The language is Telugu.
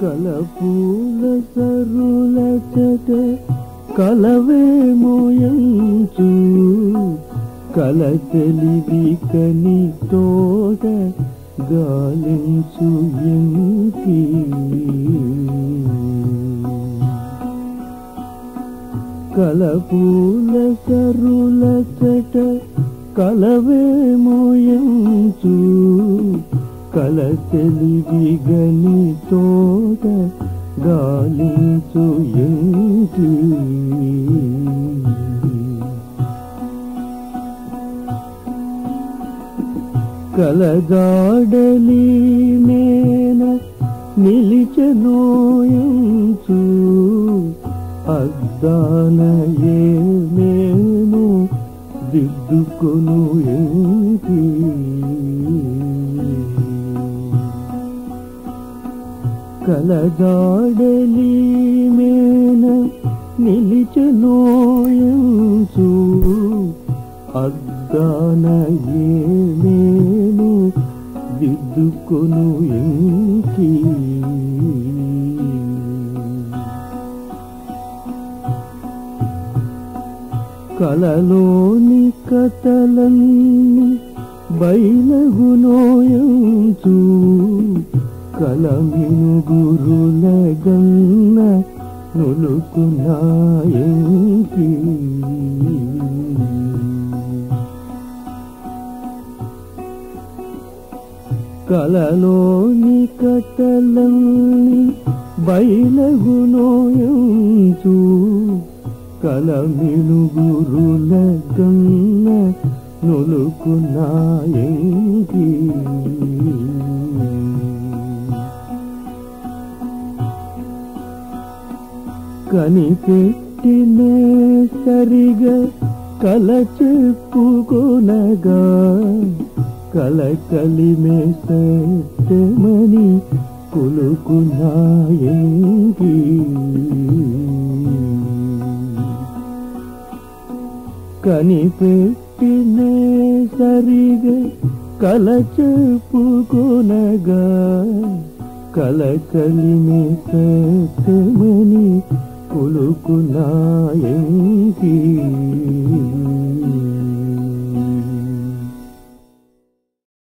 కలపూల సరుల చట కలవేమోయంచు కల తెలివి కని తోట గాలించు ఎంకి. కలపూల సరుల చట కలవే కలవేమోయంచు కల తెలివి గని తోట గాలించు ఎంకి కలగాడలి మేన నిలిచనోయంచు అద్దాన ఏమేమో దిద్దుకొను ఎంకి కలగాడలి మేన నిలిచనోయంచు అద్దాన ఏమేను దిద్దుకొను ఎంకి కలలోని కథలన్నీ బయలగునోయంచు కలమిను గురుల గన్న నులుకున్నాయంకి కలలోని కథలన్నీ బయలగునోయంచు కలమిను గురుల గన్న నులుకున్నాయంకి కనిపెట్టినే సరిగా కల చెప్పుకునగా కల కలిమే సత్యమని కులుకున్నాయంకి కనిపెట్టినే సరిగా కల చెప్పుకునగా కల కలిమే సత్యమని కులుకున్నాయంకి